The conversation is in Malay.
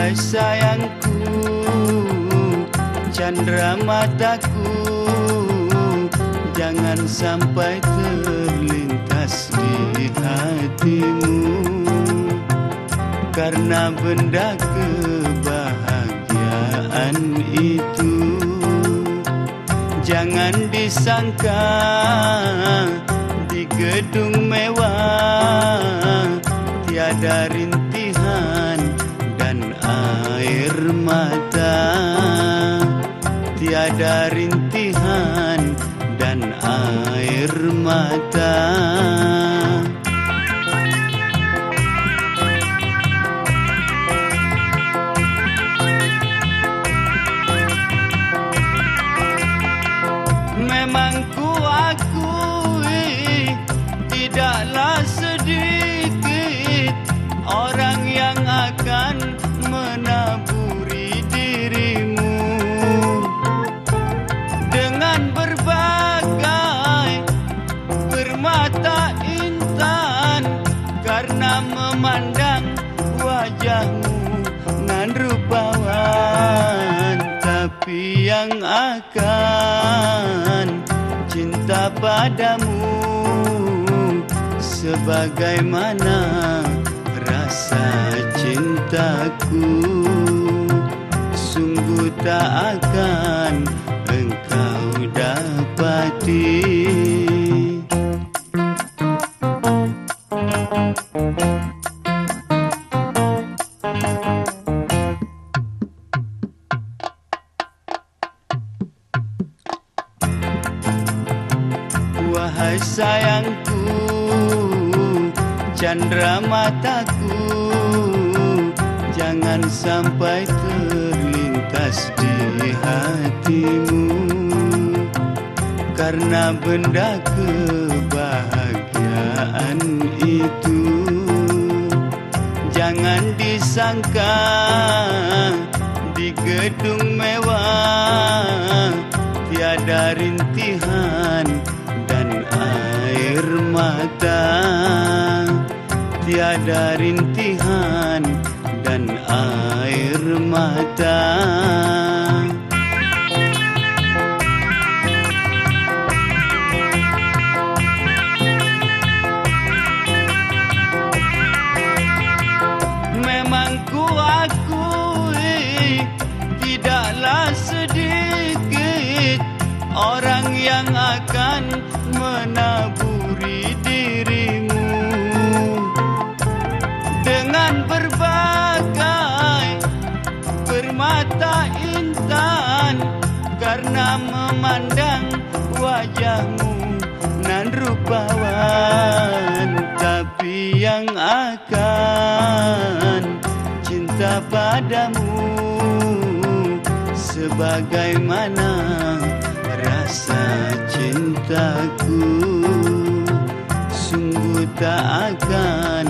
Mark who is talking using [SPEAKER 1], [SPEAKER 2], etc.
[SPEAKER 1] Wahai sayangku Chandra mataku Jangan sampai terlintas di hatimu. Karena benda kebahagiaan itu Jangan disangka di gedung mewah Tiada rintihan mata Karena memandang wajahmu nan rupawan Tapi yang akan cinta padamu Sebagaimana rasa cintaku. Sungguh tak akan engkau dapati sayangku Chandra mataku. Jangan sampai terlintas di hatimu. Karena benda kebahagiaan itu Jangan disangka di gedung mewah. Tiada rintihan Tiada rintihan dan air mata. Memang ku akui Tidaklah sedikit Orang yang akan menaburi permata intan Karena memandang wajahmu nan rupawan. Tapi yang akan cinta padamu Sebagaimana rasa cintaku Sungguh tak akan